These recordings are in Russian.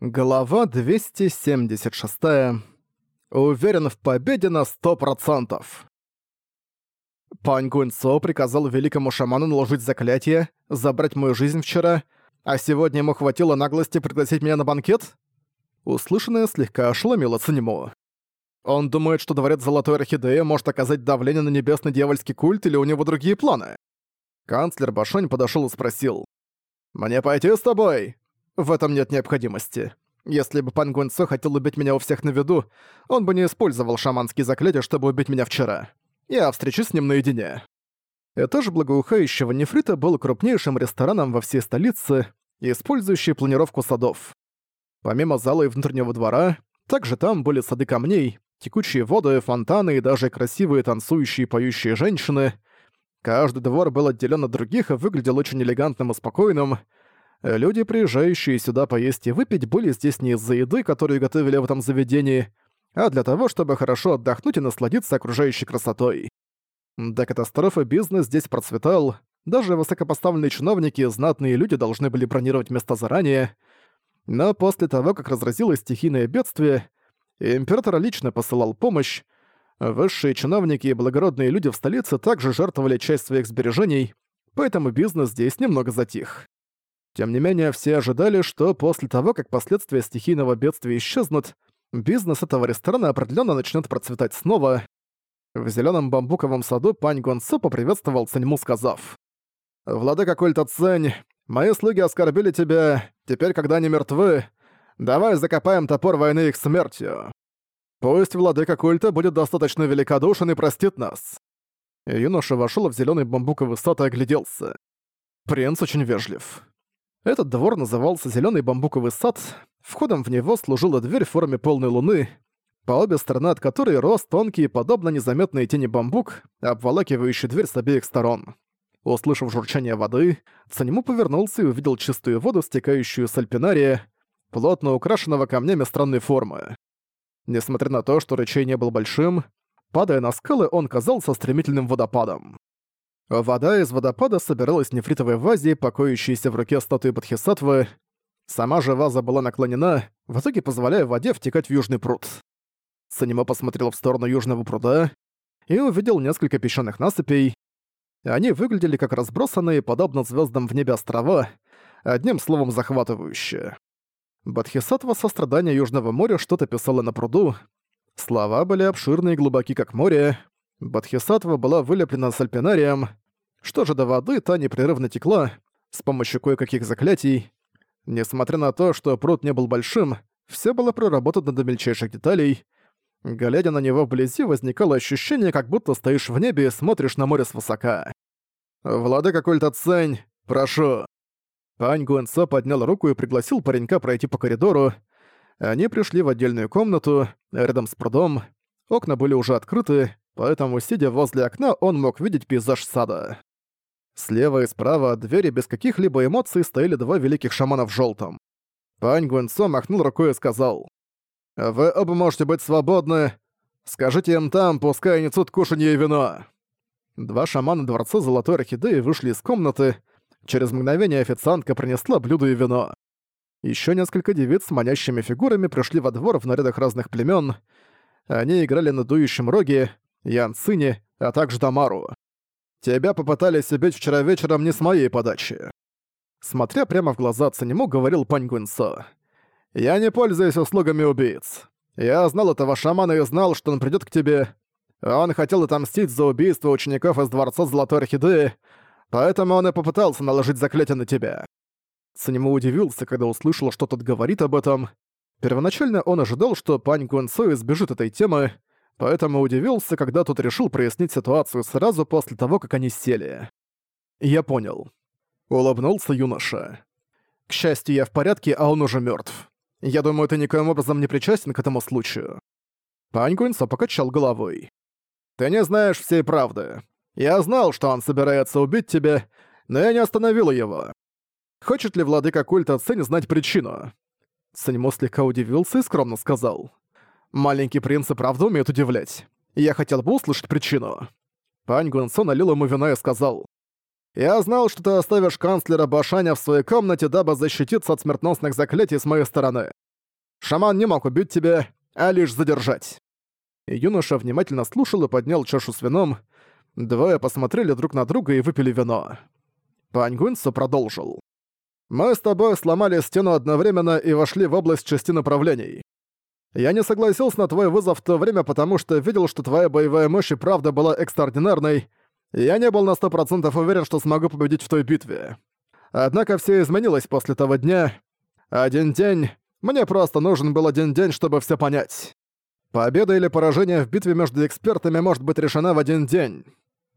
Глава 276. Уверен в победе на сто процентов. Пань Гунцо приказал великому шаману наложить заклятие, забрать мою жизнь вчера, а сегодня ему хватило наглости пригласить меня на банкет? Услышанное слегка ошеломило Цинему. Он думает, что дворец Золотой Орхидеи может оказать давление на небесный дьявольский культ или у него другие планы? Канцлер Башонь подошел и спросил. «Мне пойти с тобой?» В этом нет необходимости. Если бы Пан Гунцо хотел убить меня у всех на виду, он бы не использовал шаманские заклятия, чтобы убить меня вчера. Я встречусь с ним наедине. Этаж благоухающего нефрита был крупнейшим рестораном во всей столице, использующий планировку садов. Помимо зала и внутреннего двора, также там были сады камней, текучие воды, фонтаны и даже красивые танцующие и поющие женщины. Каждый двор был отделен от других и выглядел очень элегантным и спокойным, Люди, приезжающие сюда поесть и выпить, были здесь не из-за еды, которую готовили в этом заведении, а для того, чтобы хорошо отдохнуть и насладиться окружающей красотой. До катастрофы бизнес здесь процветал, даже высокопоставленные чиновники и знатные люди должны были бронировать места заранее, но после того, как разразилось стихийное бедствие, император лично посылал помощь, высшие чиновники и благородные люди в столице также жертвовали часть своих сбережений, поэтому бизнес здесь немного затих. Тем не менее, все ожидали, что после того, как последствия стихийного бедствия исчезнут, бизнес этого ресторана определенно начнет процветать снова. В зеленом бамбуковом саду пань Гонсо поприветствовал Циньму, сказав, «Владыка культа Цэнь, мои слуги оскорбили тебя, теперь, когда они мертвы, давай закопаем топор войны их смертью. Пусть владыка культа будет достаточно великодушен и простит нас». Юноша вошел в зеленый бамбуковый сад и огляделся. Принц очень вежлив. Этот двор назывался Зелёный бамбуковый сад, входом в него служила дверь в форме полной луны, по обе стороны от которой рос тонкий, подобно незаметной тени бамбук, обволакивающий дверь с обеих сторон. Услышав журчание воды, Цанему повернулся и увидел чистую воду, стекающую с альпинария, плотно украшенного камнями странной формы. Несмотря на то, что ручей не был большим, падая на скалы, он казался стремительным водопадом. Вода из водопада собиралась в нефритовой вазе, покоящейся в руке статуи Бодхисаттвы. Сама же ваза была наклонена, в итоге позволяя воде втекать в южный пруд. Санимо посмотрел в сторону южного пруда и увидел несколько песчаных насыпей. Они выглядели как разбросанные, подобно звездам в небе острова, одним словом захватывающие. Бодхисаттва со страдания Южного моря что-то писала на пруду. Слова были обширные и глубоки, как море, Бодхисаттва была вылеплена с альпинарием. Что же до воды, та непрерывно текла, с помощью кое-каких заклятий. Несмотря на то, что пруд не был большим, все было проработано до мельчайших деталей. Глядя на него вблизи, возникало ощущение, как будто стоишь в небе и смотришь на море свысока. «Владыка Культа Цень, прошу!» Пань Гуэнсо поднял руку и пригласил паренька пройти по коридору. Они пришли в отдельную комнату, рядом с прудом. Окна были уже открыты, поэтому, сидя возле окна, он мог видеть пейзаж сада. Слева и справа от двери без каких-либо эмоций стояли два великих шамана в желтом. Пань Гуэнсо махнул рукой и сказал, «Вы оба можете быть свободны. Скажите им там, пускай несут кушанье и вино». Два шамана Дворца Золотой Орхидеи вышли из комнаты. Через мгновение официантка принесла блюдо и вино. Еще несколько девиц с манящими фигурами пришли во двор в нарядах разных племен. Они играли на дующем роге, Ян Цини, а также Дамару. Тебя попытались убить вчера вечером не с моей подачи. Смотря прямо в глаза Цинему, говорил Пань Гунсо. «Я не пользуюсь услугами убийц. Я знал этого шамана и знал, что он придёт к тебе. Он хотел отомстить за убийство учеников из Дворца Золотой Орхидеи, поэтому он и попытался наложить заклятие на тебя». Цинему удивился, когда услышал, что тот говорит об этом. Первоначально он ожидал, что Пань Гунсо избежит этой темы, поэтому удивился, когда тот решил прояснить ситуацию сразу после того, как они сели. «Я понял». Улыбнулся юноша. «К счастью, я в порядке, а он уже мертв. Я думаю, ты никоим образом не причастен к этому случаю». Пань Гуньсо покачал головой. «Ты не знаешь всей правды. Я знал, что он собирается убить тебя, но я не остановил его. Хочет ли владыка культа Цинь знать причину?» Циньмо слегка удивился и скромно сказал. Маленький принц и правда умеет удивлять. Я хотел бы услышать причину. Пань Гунсо налил ему вина и сказал. «Я знал, что ты оставишь канцлера Башаня в своей комнате, дабы защититься от смертносных заклятий с моей стороны. Шаман не мог убить тебя, а лишь задержать». Юноша внимательно слушал и поднял чашу с вином. Двое посмотрели друг на друга и выпили вино. Пань Гунцу продолжил. «Мы с тобой сломали стену одновременно и вошли в область шести направлений. Я не согласился на твой вызов в то время, потому что видел, что твоя боевая мощь и правда была экстраординарной, я не был на сто процентов уверен, что смогу победить в той битве. Однако все изменилось после того дня. Один день... Мне просто нужен был один день, чтобы все понять. Победа или поражение в битве между экспертами может быть решена в один день.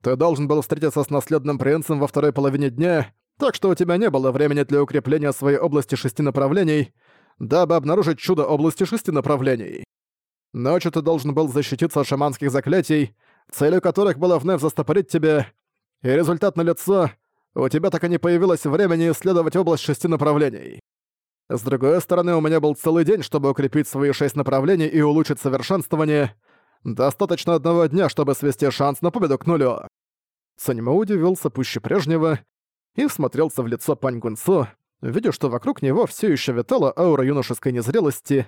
Ты должен был встретиться с наследным принцем во второй половине дня, так что у тебя не было времени для укрепления своей области шести направлений, дабы обнаружить чудо области шести направлений. Ночью ты должен был защититься от шаманских заклятий, целью которых было вновь застопорить тебя, и результат налицо, у тебя так и не появилось времени исследовать область шести направлений. С другой стороны, у меня был целый день, чтобы укрепить свои шесть направлений и улучшить совершенствование. Достаточно одного дня, чтобы свести шанс на победу к нулю. Саньма удивился пуще прежнего и всмотрелся в лицо Пань Гунцу, видя, что вокруг него все еще витала аура юношеской незрелости,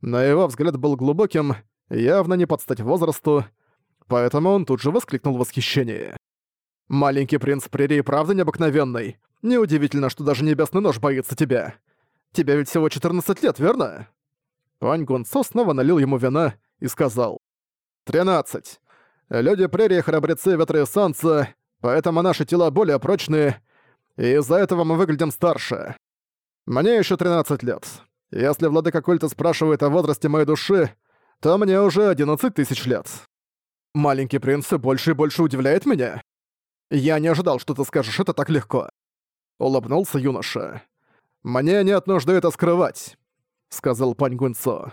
но его взгляд был глубоким, явно не под стать возрасту, поэтому он тут же воскликнул в восхищении. «Маленький принц Прерии правда необыкновенный. Неудивительно, что даже небесный нож боится тебя. Тебе ведь всего 14 лет, верно?» Пань Гунцо снова налил ему вина и сказал. «Тринадцать. Люди Прерии храбрецы ветра и солнца, поэтому наши тела более прочные, и из-за этого мы выглядим старше. Мне еще 13 лет. Если владыка культа спрашивает о возрасте моей души, то мне уже 11 тысяч лет. Маленький принц больше и больше удивляет меня. Я не ожидал, что ты скажешь это так легко. Улыбнулся юноша. «Мне нет нужды это скрывать», — сказал Пань Гунцо.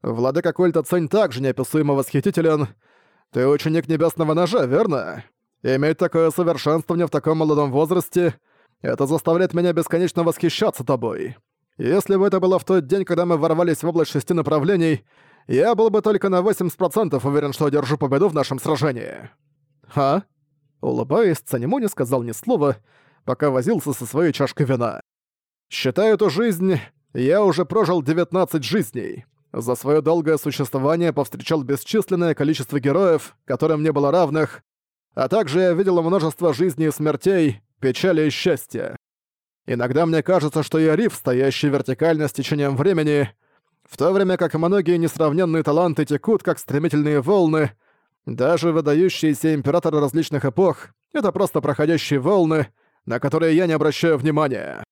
«Владыка культа Цэнь также неописуемо восхитителен. Ты ученик Небесного Ножа, верно? Иметь такое совершенствование в таком молодом возрасте — это заставляет меня бесконечно восхищаться тобой. Если бы это было в тот день, когда мы ворвались в область шести направлений, я был бы только на 80% уверен, что одержу победу в нашем сражении». «А?» Улыбаясь, Цанему не сказал ни слова, пока возился со своей чашкой вина. «Считаю эту жизнь, я уже прожил 19 жизней. За свое долгое существование повстречал бесчисленное количество героев, которым не было равных, а также я видел множество жизней и смертей, печали и счастья. Иногда мне кажется, что я риф, стоящий вертикально с течением времени, в то время как многие несравненные таланты текут, как стремительные волны, даже выдающиеся императоры различных эпох — это просто проходящие волны, на которые я не обращаю внимания.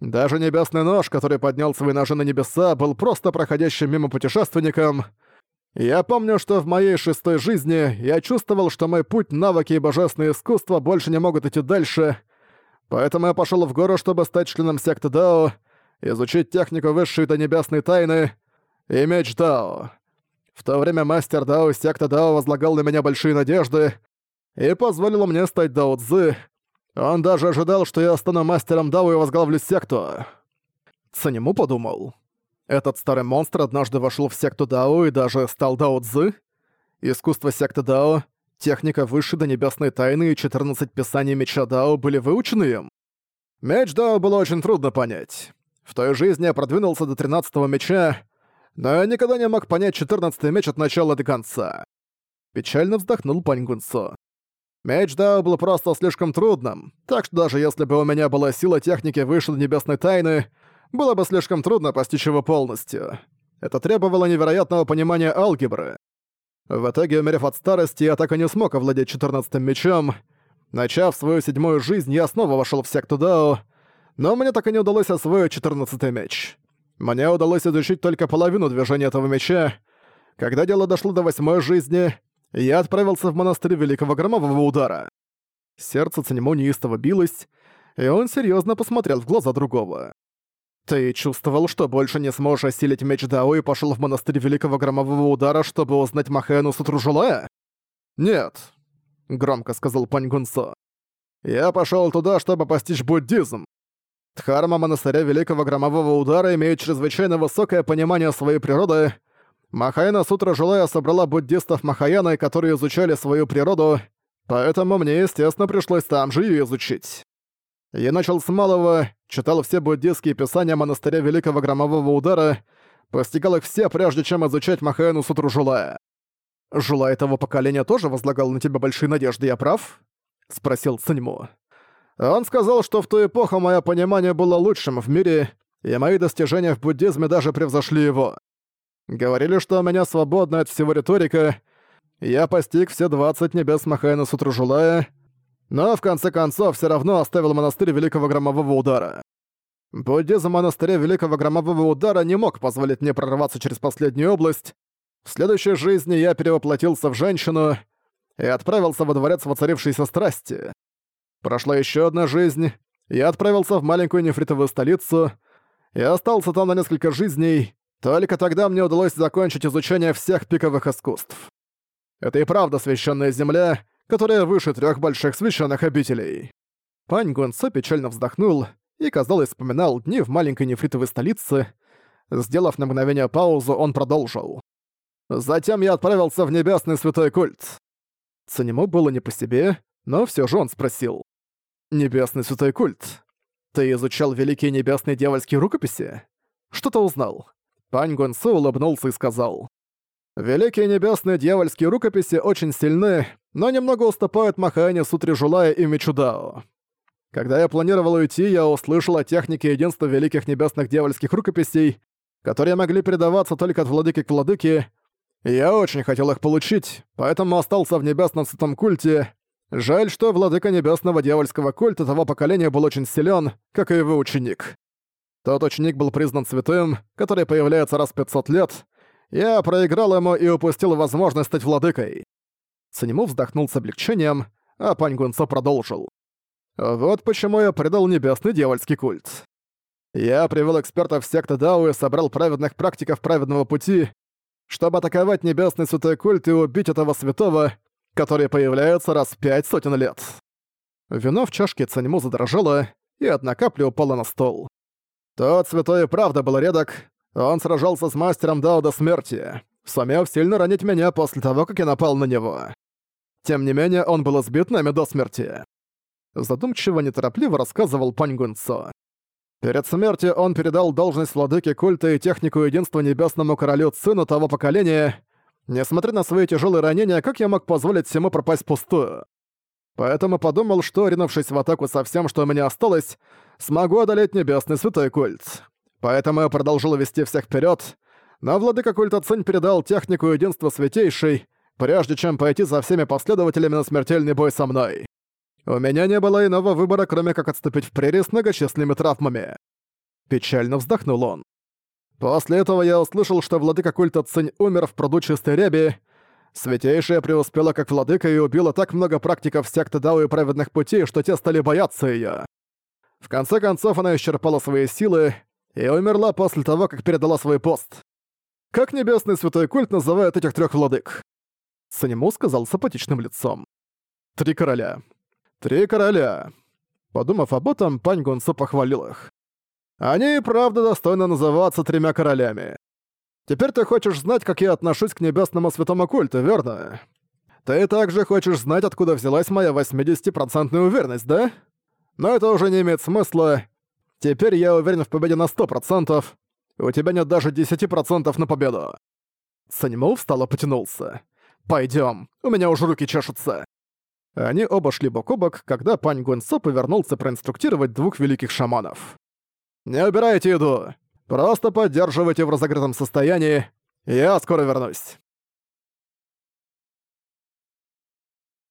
Даже Небесный Нож, который поднял свои ножи на небеса, был просто проходящим мимо путешественником — я помню, что в моей шестой жизни я чувствовал, что мой путь, навыки и божественное искусство больше не могут идти дальше, поэтому я пошел в гору, чтобы стать членом секты Дао, изучить технику высшей до небесной тайны и меч Дао. В то время мастер Дао и секта Дао возлагал на меня большие надежды и позволил мне стать Дао Цзы. Он даже ожидал, что я стану мастером Дао и возглавлю секту. Цанему подумал. Этот старый монстр однажды вошел в секту Дао и даже стал Дао Цзы? Искусство секты Дао, техника выше до небесной тайны и 14 писаний меча Дао были выучены им? Меч Дао было очень трудно понять. В той жизни я продвинулся до 13-го меча, но я никогда не мог понять 14-й меч от начала до конца. Печально вздохнул Пань Гунцо. Меч Дао был просто слишком трудным, так что даже если бы у меня была сила техники выше до небесной тайны, было бы слишком трудно постичь его полностью. Это требовало невероятного понимания алгебры. В итоге, умерев от старости, я так и не смог овладеть четырнадцатым мечом. Начав свою седьмую жизнь, я снова вошел в секту Дао, но мне так и не удалось освоить четырнадцатый меч. Мне удалось изучить только половину движения этого меча. Когда дело дошло до восьмой жизни, я отправился в монастырь Великого Громового Удара. Сердце Цанему неистово билось, и он серьезно посмотрел в глаза другого. «Ты чувствовал, что больше не сможешь осилить меч Дао и пошел в монастырь Великого Громового Удара, чтобы узнать Махаэну Сутружулая?» «Нет», — громко сказал Пань Гунсо. «Я пошел туда, чтобы постичь буддизм. Дхарма монастыря Великого Громового Удара имеет чрезвычайно высокое понимание своей природы. Махаяна Сутра Жилая собрала буддистов Махаяны, которые изучали свою природу, поэтому мне, естественно, пришлось там же ее изучить. Я начал с малого, читал все буддистские писания монастыря Великого Громового Удара, Постигал их все, прежде чем изучать Махаэну Сутру Жулая. Жулай того поколения тоже возлагал на тебя большие надежды, я прав?» — спросил Циньму. «Он сказал, что в ту эпоху мое понимание было лучшим в мире, и мои достижения в буддизме даже превзошли его. Говорили, что у меня свободна от всего риторика, я постиг все 20 небес Махаэна Сутру Жулая, но в конце концов все равно оставил монастырь Великого Громового Удара. Буддизм монастыря Великого Громового Удара не мог позволить мне прорваться через последнюю область. В следующей жизни я перевоплотился в женщину и отправился во дворец воцарившейся страсти. Прошла еще одна жизнь, я отправился в маленькую нефритовую столицу и остался там на несколько жизней, только тогда мне удалось закончить изучение всех пиковых искусств. Это и правда священная земля, которая выше трех больших священных обителей. Пань Гунцо печально вздохнул и, казалось, вспоминал дни в маленькой нефритовой столице. Сделав на мгновение паузу, он продолжил. «Затем я отправился в небесный святой культ». Цанему было не по себе, но все же он спросил. «Небесный святой культ? Ты изучал великие небесные дьявольские рукописи? Что ты узнал?» Пань Гонсу улыбнулся и сказал. «Великие небесные дьявольские рукописи очень сильны, но немного уступают Махаэне Сутре Жулая и Мичудао. Когда я планировал уйти, я услышал о технике единства великих небесных дьявольских рукописей, которые могли передаваться только от владыки к владыке. Я очень хотел их получить, поэтому остался в небесном святом культе. Жаль, что владыка небесного дьявольского культа того поколения был очень силен, как и его ученик. Тот ученик был признан святым, который появляется раз в 500 лет. Я проиграл ему и упустил возможность стать владыкой. Санему вздохнул с облегчением, а Пань Гунцо продолжил. Вот почему я предал небесный дьявольский культ. Я привел экспертов секты Дао и собрал праведных практиков праведного пути, чтобы атаковать небесный святой культ и убить этого святого, который появляется раз в пять сотен лет. Вино в чашке Цанему задрожало, и одна капля упала на стол. Тот святой и правда был редок, он сражался с мастером Дао до смерти, сумев сильно ранить меня после того, как я напал на него. Тем не менее, он был избит нами до смерти задумчиво неторопливо рассказывал Пань Гунцо. Перед смертью он передал должность владыки культа и технику единства небесному королю сыну того поколения. Несмотря на свои тяжелые ранения, как я мог позволить всему пропасть пустую? Поэтому подумал, что, ринувшись в атаку со всем, что у меня осталось, смогу одолеть небесный святой культ. Поэтому я продолжил вести всех вперед, но владыка культа Цинь передал технику единства святейшей, прежде чем пойти за всеми последователями на смертельный бой со мной. У меня не было иного выбора, кроме как отступить в прерии с многочисленными травмами. Печально вздохнул он. После этого я услышал, что владыка культа Цинь умер в пруду Чистой Реби. Святейшая преуспела как владыка и убила так много практиков секты Дао и праведных путей, что те стали бояться её. В конце концов она исчерпала свои силы и умерла после того, как передала свой пост. Как небесный святой культ называет этих трёх владык? Санему сказал с апатичным лицом. Три короля. «Три короля». Подумав об этом, Пань Гунсу похвалил их. «Они и правда достойны называться тремя королями. Теперь ты хочешь знать, как я отношусь к небесному святому культу, верно? Ты также хочешь знать, откуда взялась моя 80% уверенность, да? Но это уже не имеет смысла. Теперь я уверен в победе на 100%. У тебя нет даже 10% на победу». Саньмоу встал и потянулся. «Пойдём, у меня уже руки чешутся». Они оба шли бок о бок, когда пань Гуэнсо повернулся проинструктировать двух великих шаманов. «Не убирайте еду! Просто поддерживайте в разогретом состоянии. Я скоро вернусь».